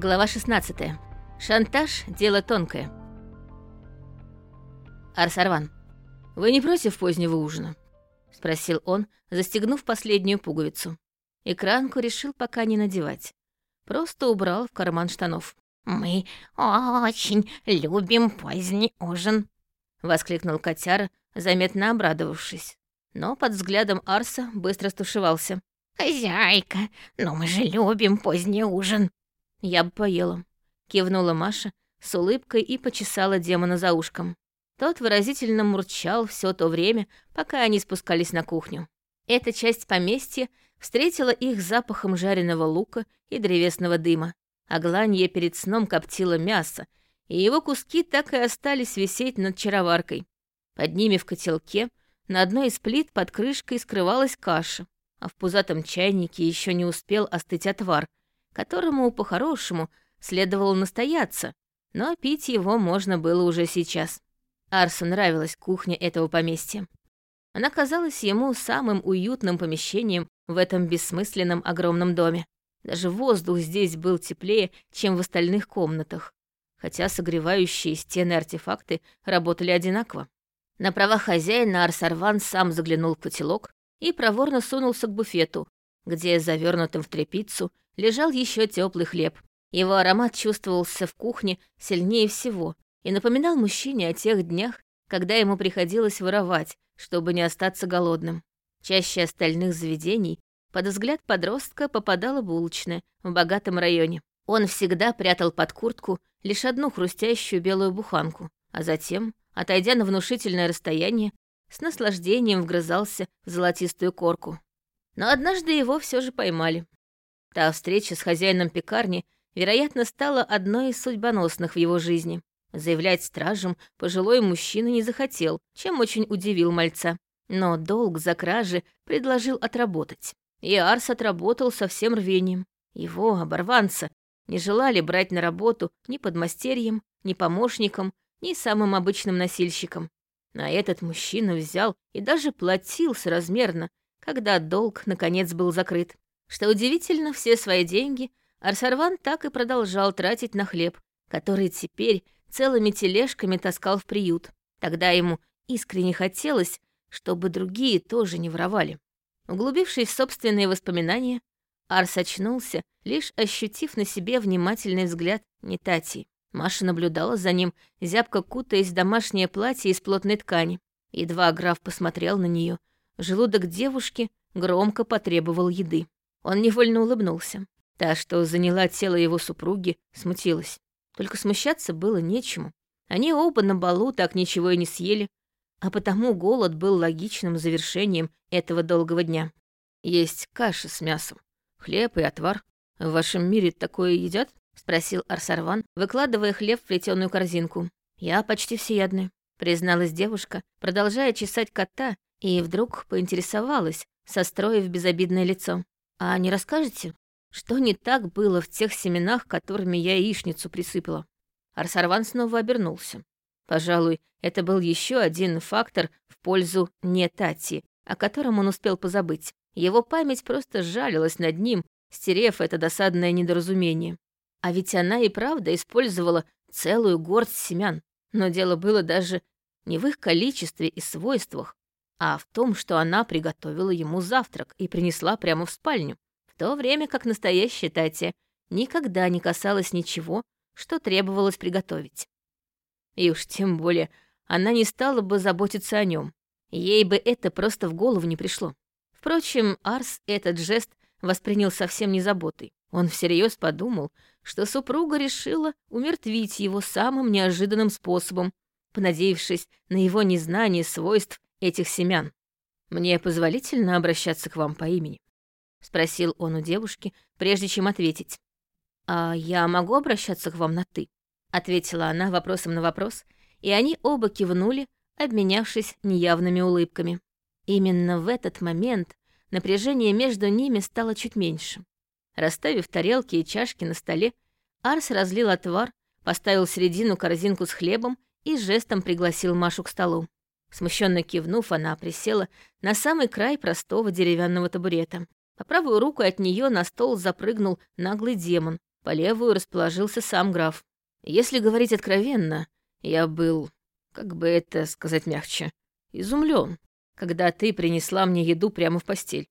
Глава 16. Шантаж – дело тонкое. Арсарван, вы не против позднего ужина? Спросил он, застегнув последнюю пуговицу. Экранку решил пока не надевать. Просто убрал в карман штанов. «Мы очень любим поздний ужин», — воскликнул котяра, заметно обрадовавшись. Но под взглядом Арса быстро стушевался. «Хозяйка, но мы же любим поздний ужин». «Я бы поела», — кивнула Маша с улыбкой и почесала демона за ушком. Тот выразительно мурчал все то время, пока они спускались на кухню. Эта часть поместья встретила их запахом жареного лука и древесного дыма. Агланье перед сном коптило мясо, и его куски так и остались висеть над чароваркой. Под ними в котелке на одной из плит под крышкой скрывалась каша, а в пузатом чайнике еще не успел остыть отвар, которому по-хорошему следовало настояться, но пить его можно было уже сейчас. Арсу нравилась кухня этого поместья. Она казалась ему самым уютным помещением в этом бессмысленном огромном доме. Даже воздух здесь был теплее, чем в остальных комнатах, хотя согревающие стены артефакты работали одинаково. На правах хозяина Арсарван сам заглянул в котелок и проворно сунулся к буфету, где, завернутым в тряпицу, лежал еще теплый хлеб. Его аромат чувствовался в кухне сильнее всего и напоминал мужчине о тех днях, когда ему приходилось воровать, чтобы не остаться голодным. Чаще остальных заведений под взгляд подростка попадала булочная в богатом районе. Он всегда прятал под куртку лишь одну хрустящую белую буханку, а затем, отойдя на внушительное расстояние, с наслаждением вгрызался в золотистую корку. Но однажды его все же поймали. Та встреча с хозяином пекарни, вероятно, стала одной из судьбоносных в его жизни. Заявлять стражам пожилой мужчина не захотел, чем очень удивил мальца. Но долг за кражи предложил отработать. И Арс отработал со всем рвением. Его, оборванца, не желали брать на работу ни подмастерьем, ни помощником, ни самым обычным носильщиком. А этот мужчина взял и даже платил соразмерно, когда долг, наконец, был закрыт. Что удивительно, все свои деньги Арсарван так и продолжал тратить на хлеб, который теперь целыми тележками таскал в приют. Тогда ему искренне хотелось, чтобы другие тоже не воровали. Углубившись в собственные воспоминания, Арс очнулся, лишь ощутив на себе внимательный взгляд Нетати. Маша наблюдала за ним, зябко кутаясь в домашнее платье из плотной ткани. Едва граф посмотрел на нее, желудок девушки громко потребовал еды. Он невольно улыбнулся. Та, что заняла тело его супруги, смутилась. Только смущаться было нечему. Они оба на балу так ничего и не съели, а потому голод был логичным завершением этого долгого дня. Есть каша с мясом, хлеб и отвар. В вашем мире такое едят? спросил Арсарван, выкладывая хлеб в плетеную корзинку. Я почти всеядная, призналась девушка, продолжая чесать кота, и вдруг поинтересовалась, состроив безобидное лицо. «А не расскажете, что не так было в тех семенах, которыми я яичницу присыпала?» Арсарван снова обернулся. Пожалуй, это был еще один фактор в пользу не Тати, о котором он успел позабыть. Его память просто жалилась над ним, стерев это досадное недоразумение. А ведь она и правда использовала целую горсть семян. Но дело было даже не в их количестве и свойствах, а в том, что она приготовила ему завтрак и принесла прямо в спальню, в то время как настоящая Татья никогда не касалась ничего, что требовалось приготовить. И уж тем более она не стала бы заботиться о нем. Ей бы это просто в голову не пришло. Впрочем, Арс этот жест воспринял совсем не заботой. Он всерьез подумал, что супруга решила умертвить его самым неожиданным способом, понадеявшись на его незнание свойств этих семян. «Мне позволительно обращаться к вам по имени?» — спросил он у девушки, прежде чем ответить. «А я могу обращаться к вам на «ты»?» — ответила она вопросом на вопрос, и они оба кивнули, обменявшись неявными улыбками. Именно в этот момент напряжение между ними стало чуть меньше. Расставив тарелки и чашки на столе, Арс разлил отвар, поставил в середину корзинку с хлебом и жестом пригласил Машу к столу. Смущенно кивнув, она присела на самый край простого деревянного табурета. По правую руку от нее на стол запрыгнул наглый демон, по левую расположился сам граф. Если говорить откровенно, я был, как бы это сказать мягче, изумлен, когда ты принесла мне еду прямо в постель.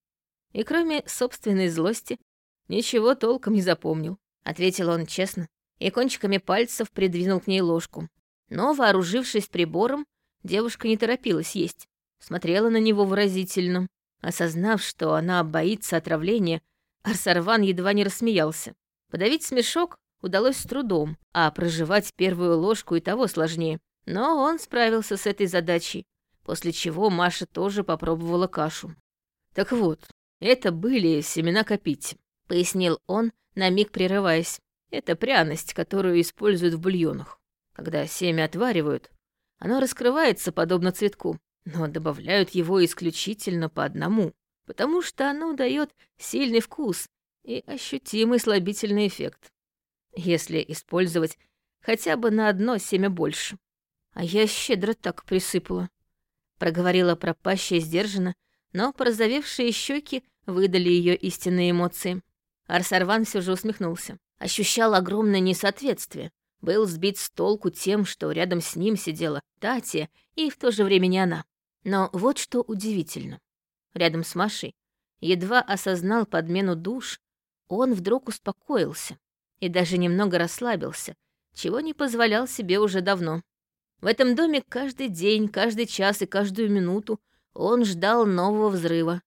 И кроме собственной злости, ничего толком не запомнил, ответил он честно и кончиками пальцев придвинул к ней ложку. Но, вооружившись прибором, девушка не торопилась есть, смотрела на него выразительно. Осознав, что она боится отравления, Арсарван едва не рассмеялся. Подавить смешок удалось с трудом, а проживать первую ложку и того сложнее. Но он справился с этой задачей, после чего Маша тоже попробовала кашу. «Так вот, это были семена копити», — пояснил он, на миг прерываясь. «Это пряность, которую используют в бульонах. Когда семя отваривают, оно раскрывается подобно цветку, но добавляют его исключительно по одному, потому что оно дает сильный вкус и ощутимый слабительный эффект, если использовать хотя бы на одно семя больше. А я щедро так присыпала. Проговорила пропащая сдержанно, но порозовевшие щеки выдали ее истинные эмоции. Арсарван все же усмехнулся. Ощущал огромное несоответствие. Был сбит с толку тем, что рядом с ним сидела Татья, и в то же время не она. Но вот что удивительно. Рядом с Машей, едва осознал подмену душ, он вдруг успокоился и даже немного расслабился, чего не позволял себе уже давно. В этом доме каждый день, каждый час и каждую минуту он ждал нового взрыва.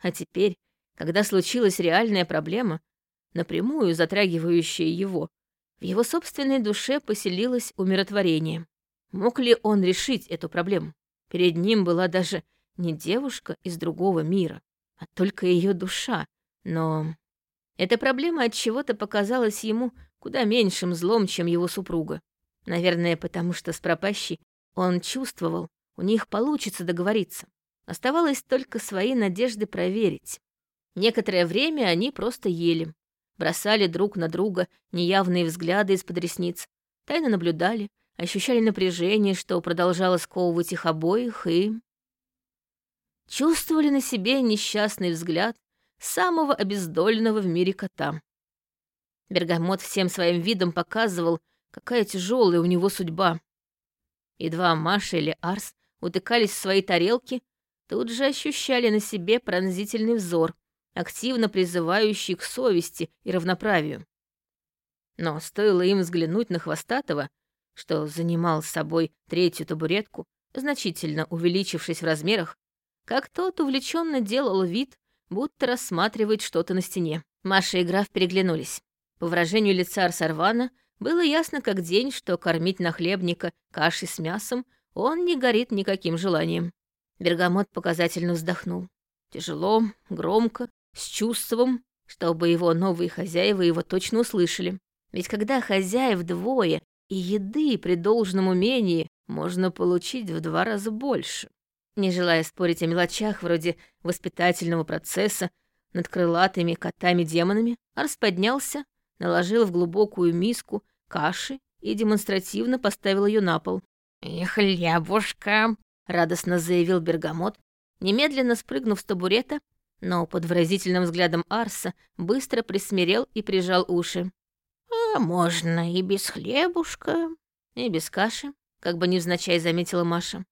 А теперь, когда случилась реальная проблема, напрямую затрагивающая его, в его собственной душе поселилось умиротворение. Мог ли он решить эту проблему? Перед ним была даже не девушка из другого мира, а только ее душа. Но эта проблема от чего-то показалась ему куда меньшим злом, чем его супруга. Наверное, потому что с пропащей он чувствовал, у них получится договориться. Оставалось только свои надежды проверить. Некоторое время они просто ели, бросали друг на друга неявные взгляды из-под ресниц, тайно наблюдали, ощущали напряжение, что продолжало сковывать их обоих, и... Чувствовали на себе несчастный взгляд самого обездоленного в мире кота. Бергамот всем своим видом показывал, Какая тяжелая у него судьба. Едва Маша или Арс утыкались в свои тарелки, тут же ощущали на себе пронзительный взор, активно призывающий к совести и равноправию. Но стоило им взглянуть на Хвостатого, что занимал с собой третью табуретку, значительно увеличившись в размерах, как тот увлеченно делал вид, будто рассматривает что-то на стене. Маша и граф переглянулись. По выражению лица Арсарвана было ясно как день, что кормить нахлебника кашей с мясом он не горит никаким желанием. Бергамот показательно вздохнул. Тяжело, громко, с чувством, чтобы его новые хозяева его точно услышали. Ведь когда хозяев двое и еды при должном умении можно получить в два раза больше. Не желая спорить о мелочах вроде воспитательного процесса над крылатыми котами-демонами, Арс поднялся, наложил в глубокую миску каши и демонстративно поставил ее на пол. «И хлебушка!» — радостно заявил Бергамот, немедленно спрыгнув с табурета, но под выразительным взглядом Арса быстро присмирел и прижал уши. «А можно и без хлебушка?» «И без каши», — как бы невзначай заметила Маша.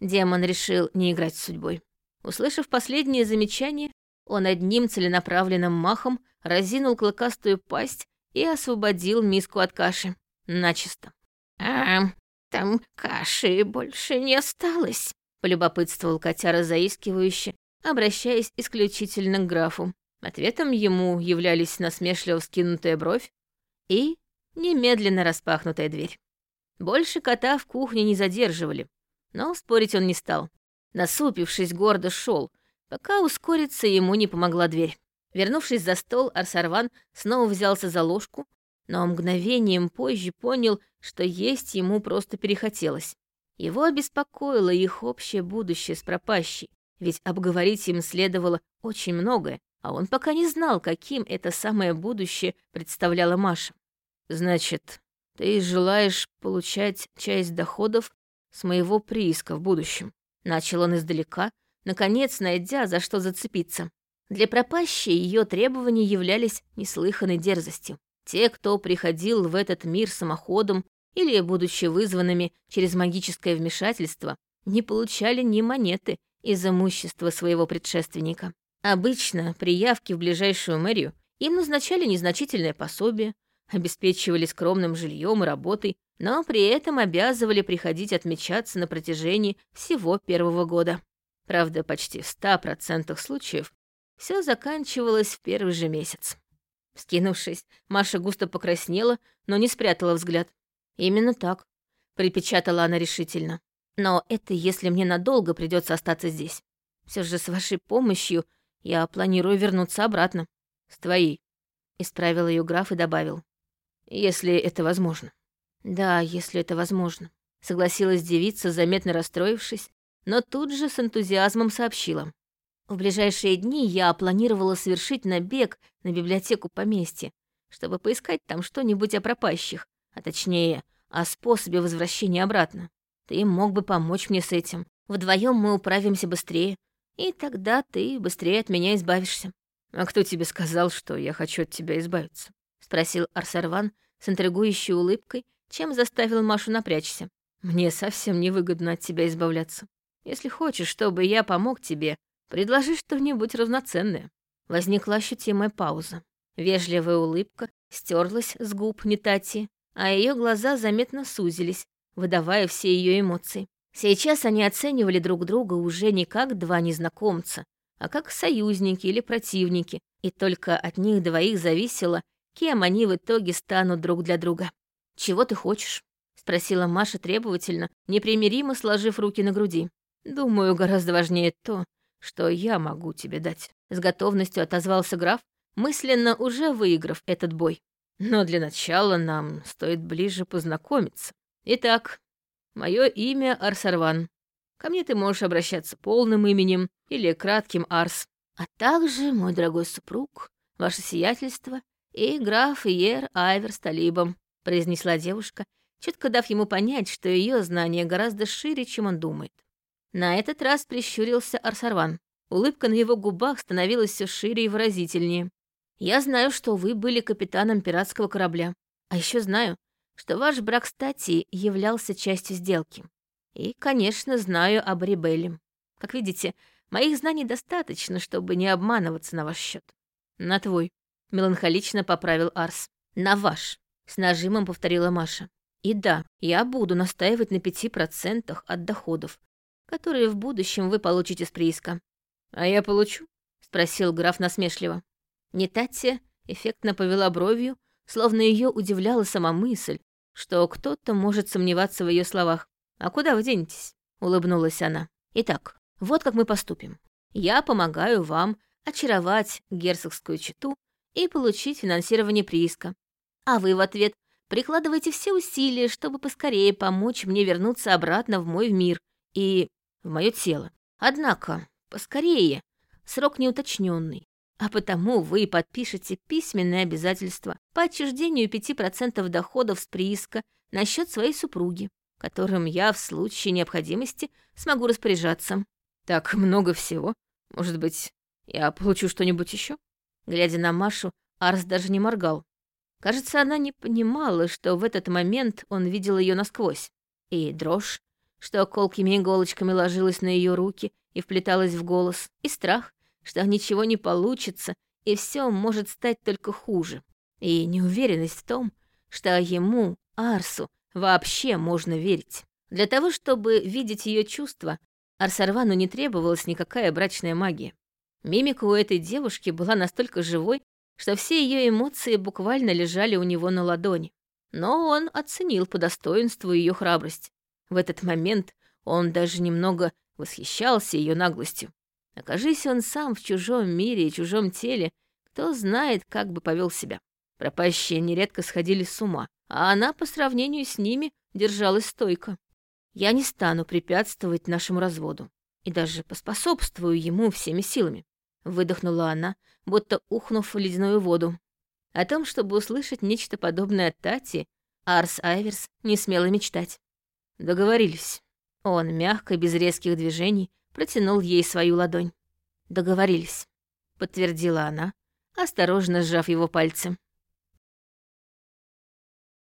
Демон решил не играть с судьбой. Услышав последнее замечание, он одним целенаправленным махом разинул клыкастую пасть и освободил миску от каши. Начисто. «А, там каши больше не осталось», — полюбопытствовал котяра заискивающе, обращаясь исключительно к графу. Ответом ему являлись насмешливо вскинутая бровь и немедленно распахнутая дверь. Больше кота в кухне не задерживали, но спорить он не стал. Насупившись, гордо шел, пока ускориться ему не помогла дверь. Вернувшись за стол, Арсарван снова взялся за ложку, но мгновением позже понял, что есть ему просто перехотелось. Его обеспокоило их общее будущее с пропащей, ведь обговорить им следовало очень многое, а он пока не знал, каким это самое будущее представляла Маша. «Значит, ты желаешь получать часть доходов с моего прииска в будущем?» Начал он издалека, наконец найдя, за что зацепиться. Для пропащей ее требования являлись неслыханной дерзостью. Те, кто приходил в этот мир самоходом или, будучи вызванными через магическое вмешательство, не получали ни монеты из имущества своего предшественника. Обычно при явке в ближайшую мэрию им назначали незначительное пособие, обеспечивали скромным жильем и работой, но при этом обязывали приходить отмечаться на протяжении всего первого года. Правда, почти в ста процентах случаев все заканчивалось в первый же месяц. Скинувшись, Маша густо покраснела, но не спрятала взгляд. «Именно так», — припечатала она решительно. «Но это если мне надолго придется остаться здесь. Все же с вашей помощью я планирую вернуться обратно». «С твоей», — исправил ее граф и добавил. «Если это возможно». «Да, если это возможно», — согласилась девица, заметно расстроившись, но тут же с энтузиазмом сообщила. В ближайшие дни я планировала совершить набег на библиотеку поместья, чтобы поискать там что-нибудь о пропащих, а точнее, о способе возвращения обратно. Ты мог бы помочь мне с этим. Вдвоем мы управимся быстрее, и тогда ты быстрее от меня избавишься». «А кто тебе сказал, что я хочу от тебя избавиться?» — спросил Арсарван с интригующей улыбкой, чем заставил Машу напрячься. «Мне совсем невыгодно от тебя избавляться. Если хочешь, чтобы я помог тебе, предложи что-нибудь равноценное». Возникла ощутимая пауза. Вежливая улыбка стерлась с губ Нетати, а ее глаза заметно сузились, выдавая все ее эмоции. Сейчас они оценивали друг друга уже не как два незнакомца, а как союзники или противники, и только от них двоих зависело, кем они в итоге станут друг для друга. «Чего ты хочешь?» — спросила Маша требовательно, непримиримо сложив руки на груди. «Думаю, гораздо важнее то, что я могу тебе дать», — с готовностью отозвался граф, мысленно уже выиграв этот бой. «Но для начала нам стоит ближе познакомиться. Итак, мое имя Арсарван. Ко мне ты можешь обращаться полным именем или кратким Арс, а также, мой дорогой супруг, ваше сиятельство и граф Иер Айвер с Талибом», — произнесла девушка, четко дав ему понять, что ее знание гораздо шире, чем он думает. На этот раз прищурился Арсарван. Улыбка на его губах становилась все шире и выразительнее. «Я знаю, что вы были капитаном пиратского корабля. А еще знаю, что ваш брак с Тати являлся частью сделки. И, конечно, знаю об Рибелле. Как видите, моих знаний достаточно, чтобы не обманываться на ваш счет. На твой, меланхолично поправил Арс. На ваш, с нажимом повторила Маша. И да, я буду настаивать на пяти процентах от доходов, которые в будущем вы получите с прииска. А я получу? спросил граф насмешливо. Нетатия эффектно повела бровью, словно ее удивляла сама мысль, что кто-то может сомневаться в ее словах. «А куда вы денетесь?» — улыбнулась она. «Итак, вот как мы поступим. Я помогаю вам очаровать герцогскую чету и получить финансирование прииска. А вы в ответ прикладывайте все усилия, чтобы поскорее помочь мне вернуться обратно в мой мир и в мое тело. Однако, поскорее, срок неуточненный, а потому вы подпишете письменное обязательство по отчуждению 5% доходов с прииска на счет своей супруги, которым я в случае необходимости смогу распоряжаться. Так много всего. Может быть, я получу что-нибудь еще? Глядя на Машу, Арс даже не моргал. Кажется, она не понимала, что в этот момент он видел ее насквозь. И дрожь, что колкими иголочками ложилась на ее руки и вплеталась в голос, и страх, что ничего не получится, и все может стать только хуже. И неуверенность в том, что ему, Арсу, вообще можно верить. Для того, чтобы видеть ее чувства, Арсарвану не требовалась никакая брачная магия. Мимика у этой девушки была настолько живой, что все ее эмоции буквально лежали у него на ладони. Но он оценил по достоинству ее храбрость. В этот момент он даже немного восхищался ее наглостью. Окажись он сам в чужом мире и чужом теле, кто знает, как бы повел себя. Пропащие нередко сходили с ума, а она по сравнению с ними держалась стойко. Я не стану препятствовать нашему разводу и даже поспособствую ему всеми силами. Выдохнула она, будто ухнув в ледяную воду. О том, чтобы услышать нечто подобное от Тати, Арс Айверс не смело мечтать. Договорились. Он мягко, без резких движений, протянул ей свою ладонь. «Договорились», — подтвердила она, осторожно сжав его пальцы.